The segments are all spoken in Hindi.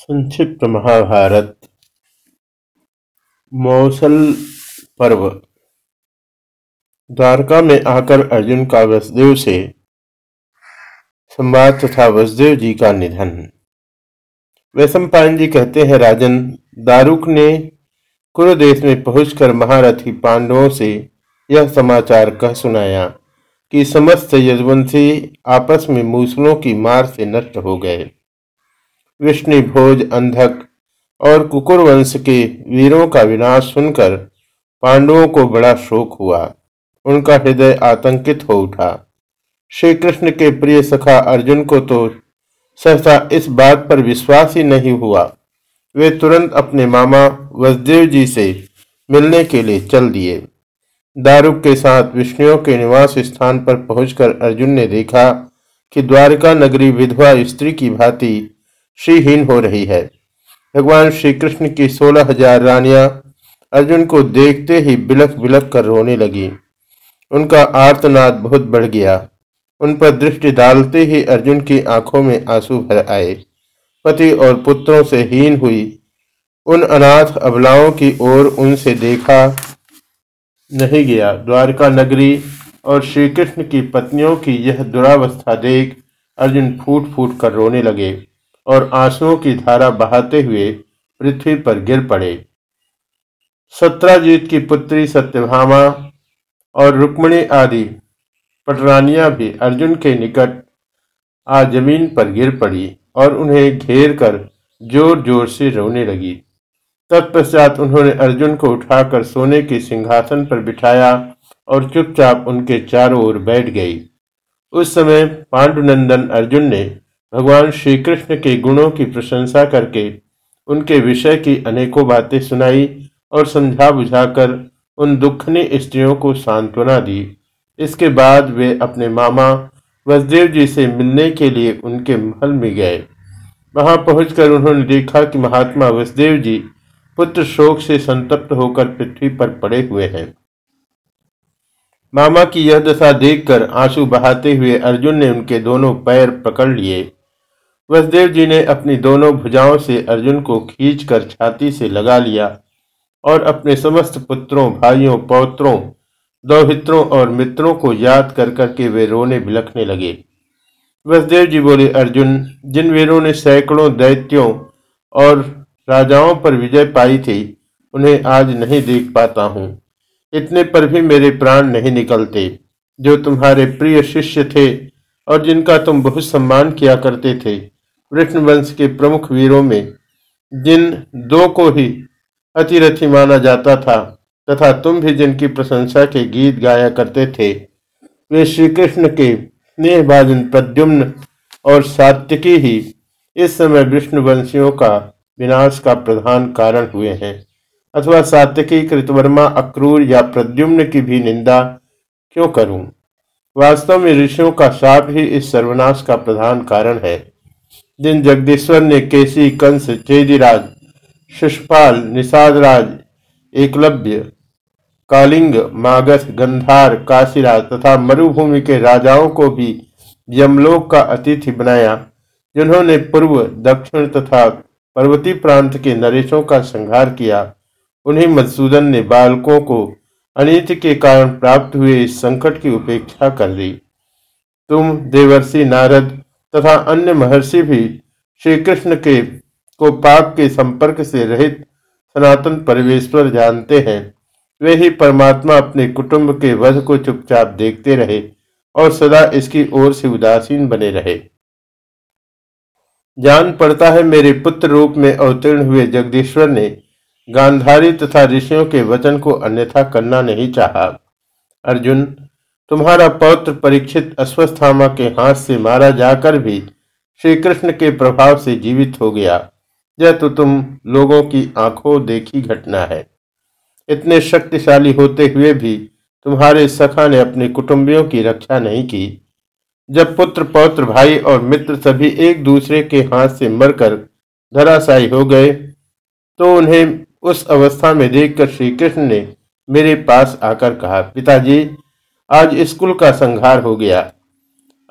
संक्षिप्त महाभारत मौसल पर्व। द्वारका में आकर अर्जुन का वसुदेव से संवाद तथा वसुदेव जी का निधन। वैशंपायन जी कहते हैं, राजन, दारुक ने कुरुदेश में पहुंचकर महारथी पांडवों से यह समाचार कह सुनाया कि समस्त यजवंशी आपस में मूसलों की मार से नष्ट हो गए। विष्णु भोज अंधक और कुकुर वंश के वीरों का विनाश सुनकर पांडवों को बड़ा शोक हुआ। उनका हृदय आतंकित हो उठा। श्री कृष्ण के प्रिय सखा अर्जुन को तो सहसा इस बात पर विश्वास ही नहीं हुआ। वे तुरंत अपने मामा वसुदेव जी से मिलने के लिए चल दिए। दारुक के साथ विष्णुओं के निवास स्थान पर पहुंचकर अर्जुन ने देखा कि द्वारका नगरी विधवा स्त्री की भांति श्रीहीन हो रही है। भगवान श्री कृष्ण की सोलह हज़ार रानियाँ अर्जुन को देखते ही बिलख बिलख कर रोने लगी। उनका आर्तनाद बहुत बढ़ गया। उन पर दृष्टि डालते ही अर्जुन की आँखों में आँसू भर आए। पति और पुत्रों से हीन हुई। उन अनाथ अबलाओं की ओर उनसे देखा नहीं गया। द्वारका नगरी और श्री कृष्ण की पत्नियों की यह दुरावस्था देख अर्जुन फूट फूट कर रोने लगे। और आंसुओं की धारा बहाते हुए पृथ्वी पर गिर पड़े। सत्राजीत की पुत्री सत्यभामा और रुक्मणी आदि पटरानियाँ भी अर्जुन के निकट आ ज़मीन पर गिर पड़ी और उन्हें घेर कर ज़ोर ज़ोर से रोने लगी। तत्पश्चात उन्होंने अर्जुन को उठाकर सोने के सिंहासन पर बिठाया और चुपचाप उनके चारों ओर बैठ गई। उस समय पांडुनंदन अर्जुन ने भगवान श्री कृष्ण के गुणों की प्रशंसा करके उनके विषय की अनेकों बातें सुनाई और समझा बुझाकर उन दुखनी स्त्रियों को सांत्वना दी। इसके बाद वे अपने मामा वसुदेव जी से मिलने के लिए उनके महल में गए। वहाँ पहुंचकर उन्होंने देखा कि महात्मा वसुदेव जी पुत्र शोक से संतप्त होकर पृथ्वी पर पड़े हुए हैं। मामा की यह दशा देखकर आँसू बहाते हुए अर्जुन ने उनके दोनों पैर पकड़ लिए। वसुदेव जी ने अपनी दोनों भुजाओं से अर्जुन को खींचकर छाती से लगा लिया और अपने समस्त पुत्रों, भाइयों, पौत्रों, दौहित्रों और मित्रों को याद कर करके वे रोने बिलखने लगे। वसुदेव जी बोले, अर्जुन, जिन वीरों ने सैकड़ों दैत्यों और राजाओं पर विजय पाई थी, उन्हें आज नहीं देख पाता हूँ। इतने पर भी मेरे प्राण नहीं निकलते, जो तुम्हारे प्रिय शिष्य थे और जिनका तुम बहुत सम्मान किया करते थे। कृष्ण वंश के प्रमुख वीरों में जिन दो को ही अतिरथी माना जाता था तथा तुम भी जिनकी प्रशंसा के गीत गाया करते थे, वे श्री कृष्ण के स्नेहभाजन प्रद्युम्न और सात्विकी ही इस समय विष्णुवंशियों का विनाश का प्रधान कारण हुए हैं। अथवा सात्विकी, कृतवर्मा, अक्रूर या प्रद्युम्न की भी निंदा क्यों करूँ? वास्तव में ऋषियों का शाप ही इस सर्वनाश का प्रधान कारण है। जिन जगदीश्वर ने केसी कंस, चेदिराज शिषपाल निषादराज, एकलव्य, कालिंग मागस गंधार, काशीराज तथा मरुभूमि के राजाओं को भी यमलोक का अतिथि बनाया, जिन्होंने पूर्व, दक्षिण तथा पर्वती प्रांत के नरेशों का संहार किया। उन्हीं मधुसूदन ने बालकों को अनित के कारण प्राप्त हुए इस संकट की उपेक्षा कर दी तुम, देवर्षि नारद तथा अन्य महर्षि भी श्री कृष्ण के को पाप के संपर्क से रहित सनातन परमेश्वर जानते हैं। वे ही परमात्मा अपने कुटुंब के वध को चुपचाप देखते रहे और सदा इसकी ओर से उदासीन बने रहे। जान पड़ता है मेरे पुत्र रूप में अवतीर्ण हुए जगदीश्वर ने गांधारी तथा ऋषियों के वचन को अन्यथा करना नहीं चाहा। अर्जुन तुम्हारा पौत्र परीक्षित अश्वस्थामा के हाथ से मारा जाकर भी श्री कृष्ण के प्रभाव से जीवित हो गया। यह तो तुम लोगों की आँखों देखी घटना है। इतने शक्तिशाली होते हुए भी तुम्हारे सखा ने अपने कुटुंबियों की रक्षा नहीं की। जब पुत्र, पौत्र, भाई और मित्र सभी एक दूसरे के हाथ से मरकर धराशायी हो गए तो उन्हें उस अवस्था में देखकर श्री कृष्ण ने मेरे पास आकर कहा, पिताजी आज स्कूल का संहार हो गया।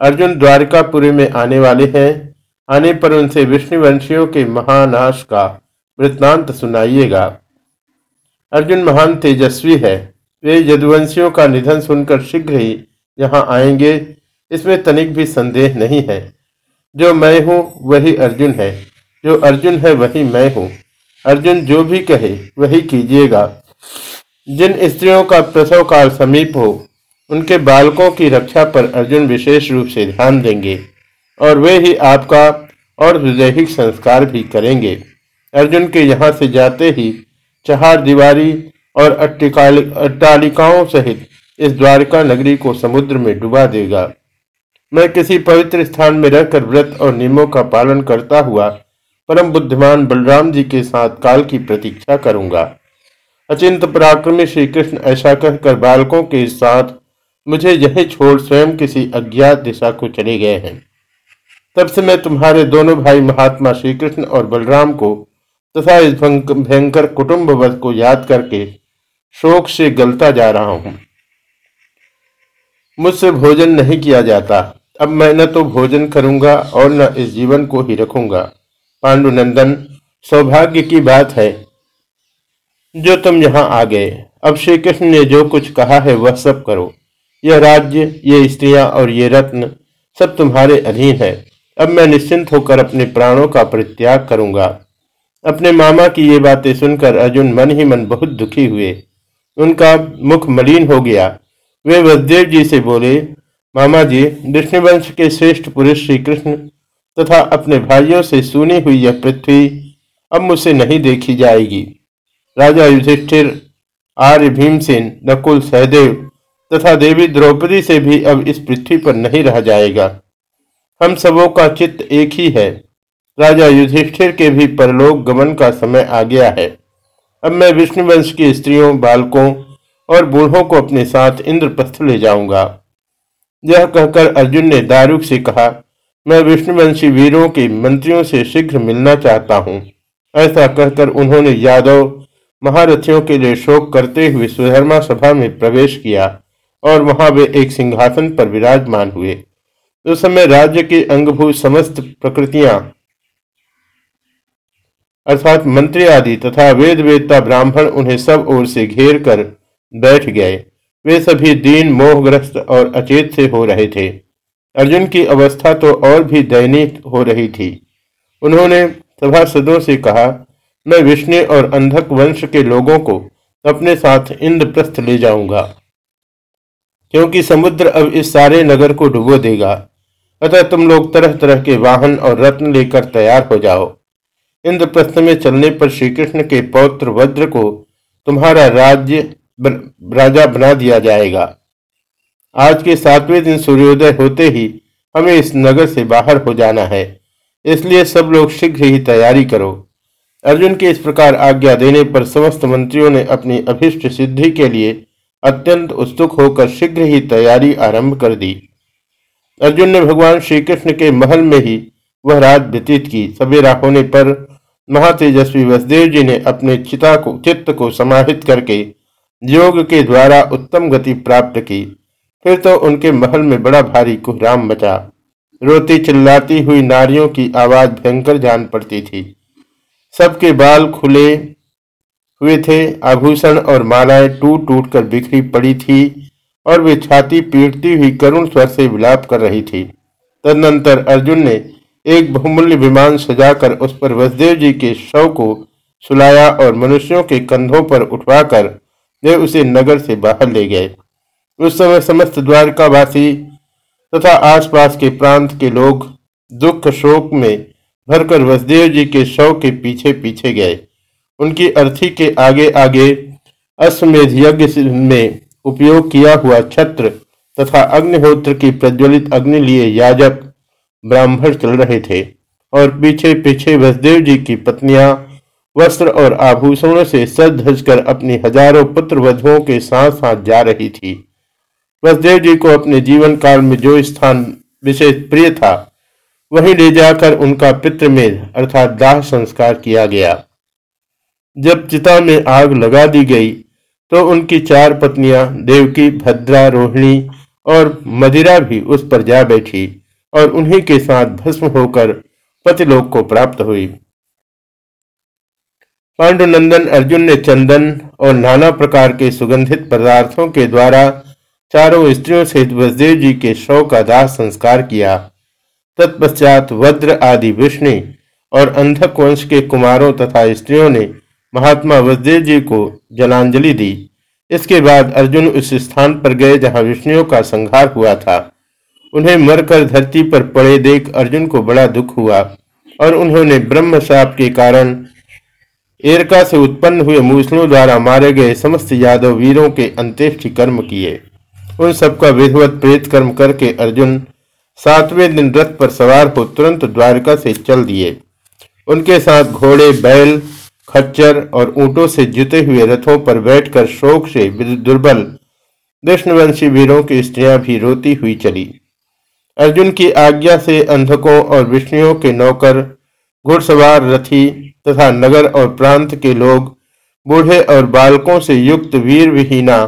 अर्जुन द्वारिकापुरी में आने वाले हैं। आने पर उनसे विष्णुवंशियों के महानाश का वृत्तांत सुनाइएगा। अर्जुन महान तेजस्वी है। वे यदुवंशियों का निधन सुनकर शीघ्र ही यहाँ आएँगे। इसमें तनिक भी संदेह नहीं है। जो मैं हूँ, वही अर्जुन है। जो अर्जुन है, वही मैं हूँ। अर्जुन जो भी कहे, वही कीजिएगा। जिन स्त्रियों का प्रसव काल समीप हो उनके बालकों की रक्षा पर अर्जुन विशेष रूप से ध्यान देंगे और वे ही आपका और दैहिक संस्कार भी करेंगे। अर्जुन के यहाँ से जाते ही चहार दीवारी और अट्टालिकाओं सहित इस द्वारका नगरी को समुद्र में डुबा देगा। मैं किसी पवित्र स्थान में रहकर व्रत और नियमों का पालन करता हुआ परम बुद्धिमान बलराम जी के साथ काल की प्रतीक्षा करूँगा। अचिंत पराक्रमी श्री कृष्ण ऐसा कहकर बालकों के साथ मुझे यही छोड़ स्वयं किसी अज्ञात दिशा को चले गए हैं। तब से मैं तुम्हारे दोनों भाई महात्मा श्री कृष्ण और बलराम को तथा इस भयंकर कुटुंब वर्ग को याद करके शोक से गलता जा रहा हूँ। मुझसे भोजन नहीं किया जाता। अब मैं न तो भोजन करूँगा और न इस जीवन को ही रखूँगा। पांडुनंदन, सौभाग्य की बात है जो तुम यहाँ आ गए। अब श्री कृष्ण ने जो कुछ कहा है वह सब करो। यह राज्य, ये स्त्रियाँ और ये रत्न सब तुम्हारे अधीन है। अब मैं निश्चिंत होकर अपने प्राणों का परित्याग करूँगा। अपने मामा की ये बातें सुनकर अर्जुन मन ही मन बहुत दुखी हुए। उनका मुख मलिन हो गया। वे वसुदेव जी से बोले, मामा जी, विष्णुवंश के श्रेष्ठ पुरुष श्री कृष्ण तथा अपने भाइयों से सुनी हुई यह पृथ्वी अब मुझसे नहीं देखी जाएगी। राजा युधिष्ठिर आर्य भीमसेन नकुल सहदेव तथा देवी द्रौपदी से भी अब इस पृथ्वी पर नहीं रह जाएगा। हम सबों का चित्त एक ही है। राजा युधिष्ठिर के भी परलोक गमन का समय आ गया है। अब मैं विष्णुवंश की स्त्रियों, बालकों और बूढ़ों को अपने साथ इंद्रप्रस्थ ले जाऊँगा। यह कहकर अर्जुन ने दारुक से कहा, मैं विष्णुवंशी वीरों के मंत्रियों से शीघ्र मिलना चाहता हूँ। ऐसा कहकर उन्होंने यादव महारथियों के लिए शोक करते हुए सुधर्मा सभा में प्रवेश किया। और वहाँ वे एक सिंहासन पर विराजमान हुए। उस समय राज्य की अंगभूत समस्त प्रकृतियाँ, अर्थात मंत्री आदि तथा वेद वेदता ब्राह्मण उन्हें सब ओर से घेर कर बैठ गए। वे सभी दीन, मोहग्रस्त और अचेत से हो रहे थे। अर्जुन की अवस्था तो और भी दयनीय हो रही थी। उन्होंने सभासदों से कहा, मैं विष्णु और अंधक वंश के लोगों को अपने साथ इंद्रप्रस्थ ले जाऊँगा। क्योंकि समुद्र अब इस सारे नगर को डुबो देगा। अतः तुम लोग तरह तरह के वाहन और रत्न लेकर तैयार हो जाओ। इंद्रप्रस्थ में चलने पर श्री कृष्ण के पौत्र वज्र को तुम्हारा राज्य राजा बना दिया जाएगा। आज के सातवें दिन सूर्योदय होते ही हमें इस नगर से बाहर हो जाना है। इसलिए सब लोग शीघ्र ही तैयारी करो। अर्जुन के इस प्रकार आज्ञा देने पर समस्त मंत्रियों ने अपनी अभिष्ट सिद्धि के लिए अत्यंत उत्सुक होकर शीघ्र ही तैयारी आरंभ कर दी। अर्जुन ने भगवान श्री कृष्ण के महल में ही वह रात व्यतीत की। सवेरा होने पर महातेजस्वी वसुदेव जी ने अपने चिता को, चित्त को समाहित करके योग के द्वारा उत्तम गति प्राप्त की। फिर तो उनके महल में बड़ा भारी कुहराम मचा। रोती चिल्लाती हुई नारियों की आवाज़ भयंकर जान पड़ती थी। सबके बाल खुले हुए थे। आभूषण और मालाएँ टूट टूट कर बिखरी पड़ी थी और वे छाती पीटती हुई करुण स्वर से विलाप कर रही थी। तदनंतर अर्जुन ने एक बहुमूल्य विमान सजाकर उस पर वसुदेव जी के शव को सुलाया और मनुष्यों के कंधों पर उठवाकर वे उसे नगर से बाहर ले गए। उस समय समस्त द्वारकावासी तथा आसपास के प्रांत के लोग दुख शोक में भरकर वसुदेव जी के शव के पीछे पीछे गए। उनकी अर्थी के आगे आगे अश्वमेध यज्ञ में उपयोग किया हुआ छत्र तथा अग्निहोत्र की प्रज्वलित अग्नि लिए याजक ब्राह्मण चल रहे थे और पीछे पीछे वसुदेव जी की पत्नियाँ वस्त्र और आभूषणों से सज धज कर अपनी हज़ारों पुत्र वधुओं के साथ साथ जा रही थी। वसुदेव जी को अपने जीवन काल में जो स्थान विशेष प्रिय था, वहीं ले जाकर उनका पितृमेध अर्थात दाह संस्कार किया गया। जब चिता में आग लगा दी गई तो उनकी चार पत्नियाँ, देवकी, भद्रा, रोहिणी और मदिरा भी उस पर जा बैठी और उन्हीं के साथ भस्म होकर पतिलोक को प्राप्त हुई। पांडुनंदन अर्जुन ने चंदन और नाना प्रकार के सुगंधित पदार्थों के द्वारा चारों स्त्रियों सहित वसुदेव जी के शव का दाह संस्कार किया। तत्पश्चात वज्र आदि विष्णु और अंधक वंश के कुमारों तथा स्त्रियों ने महात्मा वसुदेव जी को जलांजलि दी। इसके बाद अर्जुन उस स्थान पर गए जहाँ विष्णुओं का संहार हुआ था। उन्हें मरकर धरती पर पड़े देख अर्जुन को बड़ा दुख हुआ और उन्होंने ब्रह्म साप के कारण एरका से उत्पन्न हुए मूसलों द्वारा मारे गए समस्त यादव वीरों के अंत्येष्टि कर्म किए। उन सबका विधवत प्रेत कर्म करके अर्जुन सातवें दिन रथ पर सवार हो तुरंत द्वारका से चल दिए। उनके साथ घोड़े, बैल खच्चर और ऊंटों से जुते हुए रथों पर बैठकर शोक से दुर्बल कृष्णवंशी वीरों की स्त्रियाँ भी रोती हुई चली। अर्जुन की आज्ञा से अंधकों और विष्णुओं के नौकर, घुड़सवार रथी तथा नगर और प्रांत के लोग, बूढ़े और बालकों से युक्त वीर विहीना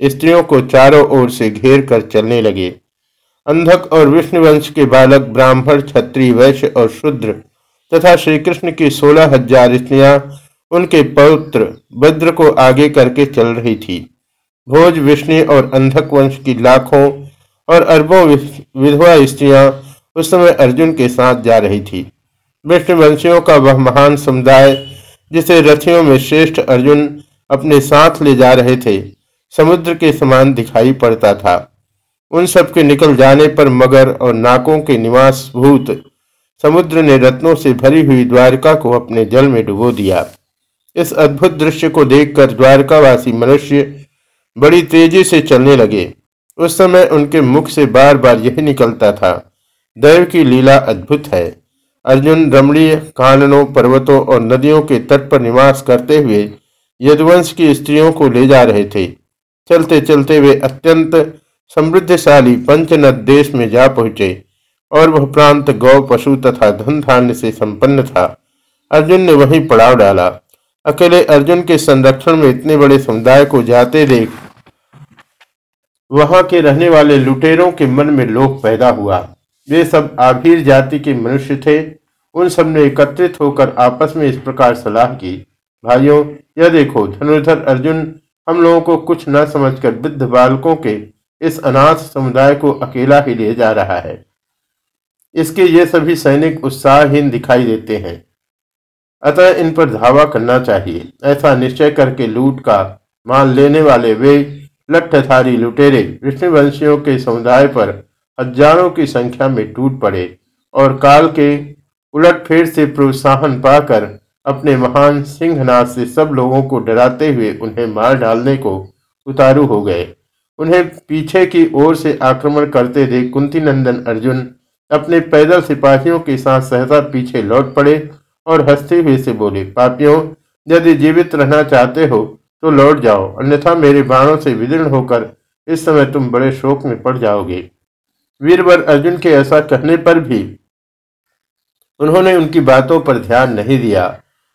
स्त्रियों को चारों ओर से घेर कर चलने लगे। अंधक और विष्णुवंश के बालक ब्राह्मण छत्री वैश्य और शूद्र तथा श्री कृष्ण की सोलह हज़ार स्त्रियाँ उनके पौत्र भद्र को आगे करके चल रही थी। भोज विष्णु और अंधक वंश की लाखों और अरबों विधवा स्त्रियाँ उस समय अर्जुन के साथ जा रही थी। विष्णुवंशियों का वह महान समुदाय, जिसे रथियों में श्रेष्ठ अर्जुन अपने साथ ले जा रहे थे, समुद्र के समान दिखाई पड़ता था। उन सब के निकल जाने पर मगर और नाकों के निवास भूत समुद्र ने रत्नों से भरी हुई द्वारका को अपने जल में डुबो दिया। इस अद्भुत दृश्य को देखकर द्वारकावासी मनुष्य बड़ी तेज़ी से चलने लगे। उस समय उनके मुख से बार बार यही निकलता था, दैव की लीला अद्भुत है। अर्जुन रमणीय काननों, पर्वतों और नदियों के तट पर निवास करते हुए यदुवंश की स्त्रियों को ले जा रहे थे। चलते चलते वे अत्यंत समृद्धशाली पंचनद देश में जा पहुँचे और वह प्रांत गौ, पशु तथा धन धान्य से संपन्न था। अर्जुन ने वहीं पड़ाव डाला। अकेले अर्जुन के संरक्षण में इतने बड़े समुदाय को जाते देख वहाँ के रहने वाले लुटेरों के मन में लोभ पैदा हुआ। वे सब आभीर जाति के मनुष्य थे। उन सबने एकत्रित होकर आपस में इस प्रकार सलाह की, भाइयों, यह देखो, धनुर्धर अर्जुन, हम लोगों को कुछ न समझकर वृद्ध बालकों के इस अनाथ समुदाय को अकेला ही ले जा रहा है। इसके ये सभी सैनिक उत्साहहीन दिखाई देते हैं। अतः इन पर धावा करना चाहिए। ऐसा निश्चय करके लूट का मान लेने वाले वे लट्ठधारी लुटेरे, विष्णुवंशियों के समुदाय पर हज़ारों की संख्या में टूट पड़े और काल के उलटफेर से प्रोत्साहन पाकर अपने महान सिंहनाथ से सब लोगों को डराते हुए उन्हें मार डालने को उतारू हो गए। उन्हें पीछे की ओर से आक्रमण करते देख कुंती नंदन अर्जुन अपने पैदल सिपाहियों के साथ सहसा पीछे लौट पड़े और हँसते हुए से बोले, पापियों, यदि जीवित रहना चाहते हो तो लौट जाओ, अन्यथा मेरे बाणों से विदीर्ण होकर इस समय तुम बड़े शोक में पड़ जाओगे। वीरवर अर्जुन के ऐसा कहने पर भी उन्होंने उनकी बातों पर ध्यान नहीं दिया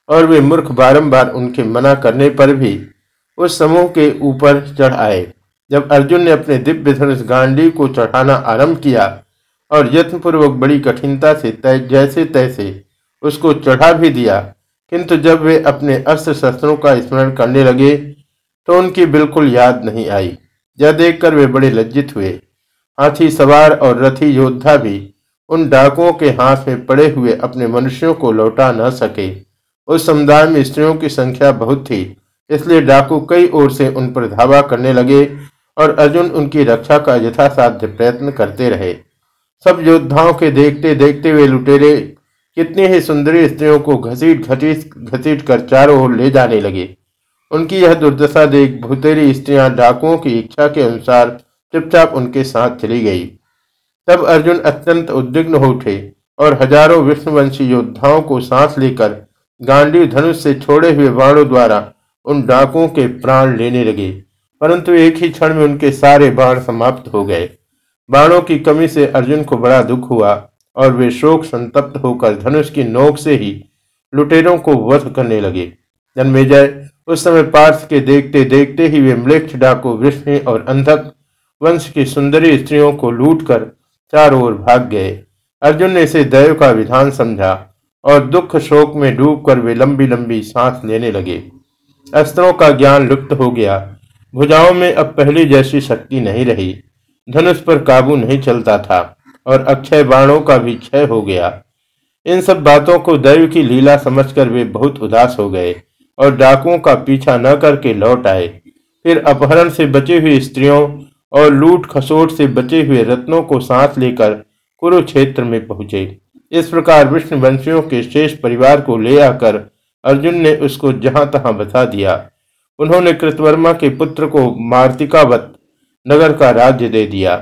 और वे मूर्ख बारंबार उनके मना करने पर भी उस समूह के ऊपर चढ़ आए। जब अर्जुन ने अपने दिव्य धनुष गांडी को चढ़ाना आरंभ किया और यत्नपूर्वक बड़ी कठिनता से तय जैसे तैसे उसको चढ़ा भी दिया। किंतु जब वे अपने अस्त्र शस्त्रों का स्मरण करने लगे तो उनकी बिल्कुल याद नहीं आई। यह देखकर वे बड़े लज्जित हुए। हाथी सवार और रथी योद्धा भी उन डाकुओं के हाथ में पड़े हुए अपने मनुष्यों को लौटा न सके। उस समुदाय में स्त्रियों की संख्या बहुत थी, इसलिए डाकू कई ओर से उन पर धावा करने लगे और अर्जुन उनकी रक्षा का यथासाध्य प्रयत्न करते रहे। सब योद्धाओं के देखते देखते वे लुटेरे कितनी ही सुंदरी स्त्रियों को घसीट घसीट घसीट कर चारों ओर ले जाने लगे। उनकी यह दुर्दशा देख भूतेरी स्त्रियाँ डाकुओं की इच्छा के अनुसार चुपचाप उनके साथ चली गई। तब अर्जुन अत्यंत उद्विग्न हो उठे और हज़ारों विष्णुवंशी योद्धाओं को सांस लेकर गांडी धनुष से छोड़े हुए बाणों द्वारा उन डाकुओं के प्राण लेने लगे। परंतु एक ही क्षण में उनके सारे बाण समाप्त हो गए। बाणों की कमी से अर्जुन को बड़ा दुख हुआ। और वे शोक संतप्त होकर धनुष की नोक से ही लुटेरों को वध करने लगे। जन्मेजय, उस समय पार्थ के देखते देखते ही वे मृक्ष डाकू विष्णु और अंधक वंश की सुंदरी स्त्रियों को लूट कर चारों ओर भाग गए। अर्जुन ने इसे दैव का विधान समझा और दुख शोक में डूबकर वे लंबी लंबी सांस लेने लगे। अस्त्रों का ज्ञान लुप्त हो गया। भुजाओं में अब पहली जैसी शक्ति नहीं रही। धनुष पर काबू नहीं चलता था। और अक्षय बाणों का भी क्षय हो गया। इन सब बातों को दैव की लीला समझकर वे बहुत उदास हो गए और डाकुओं का पीछा न करके लौट आए। फिर अपहरण से बचे हुए स्त्रियों और लूट खसोट से बचे हुए रत्नों को साथ लेकर कुरुक्षेत्र में पहुँचे। इस प्रकार विष्णुवंशियों के शेष परिवार को ले आकर अर्जुन ने उसको जहाँ तहां बता दिया। उन्होंने कृतवर्मा के पुत्र को मार्तिकावत नगर का राज्य दे दिया।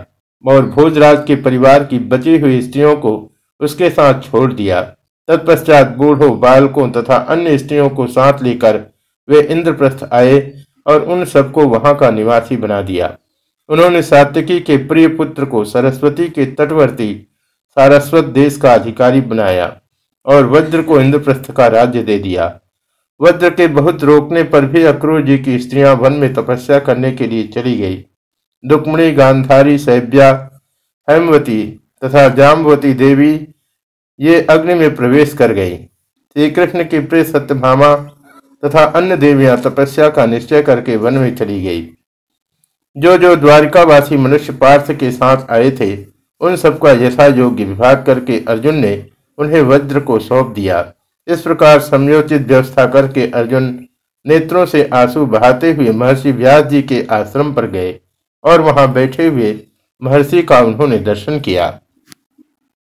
और भोजराज के परिवार की बची हुई स्त्रियों को उसके साथ छोड़ दिया। तत्पश्चात बूढ़ों बालकों तथा अन्य स्त्रियों को साथ लेकर वे इंद्रप्रस्थ आए और उन सबको वहाँ का निवासी बना दिया। उन्होंने सात्यकी के प्रिय पुत्र को सरस्वती के तटवर्ती सारस्वत देश का अधिकारी बनाया और वज्र को इंद्रप्रस्थ का राज्य दे दिया। वज्र के बहुत रोकने पर भी अक्रूर जी की स्त्रियाँ वन में तपस्या करने के लिए चली गई। दुकमणी गांधारी सैब्या, हेमवती तथा जामवती देवी ये अग्नि में प्रवेश कर गई। श्री कृष्ण की प्रिय सत्यभामा तथा अन्य देवियाँ तपस्या का निश्चय करके वन में चली गई। जो जो द्वारिकावासी मनुष्य पार्थ के साथ आए थे, उन सबका यथा योग्य विभाग करके अर्जुन ने उन्हें वज्र को सौंप दिया। इस प्रकार समयोचित व्यवस्था करके अर्जुन नेत्रों से आँसू बहाते हुए महर्षि व्यास जी के आश्रम पर गए। और वहाँ बैठे हुए महर्षि का उन्होंने दर्शन किया।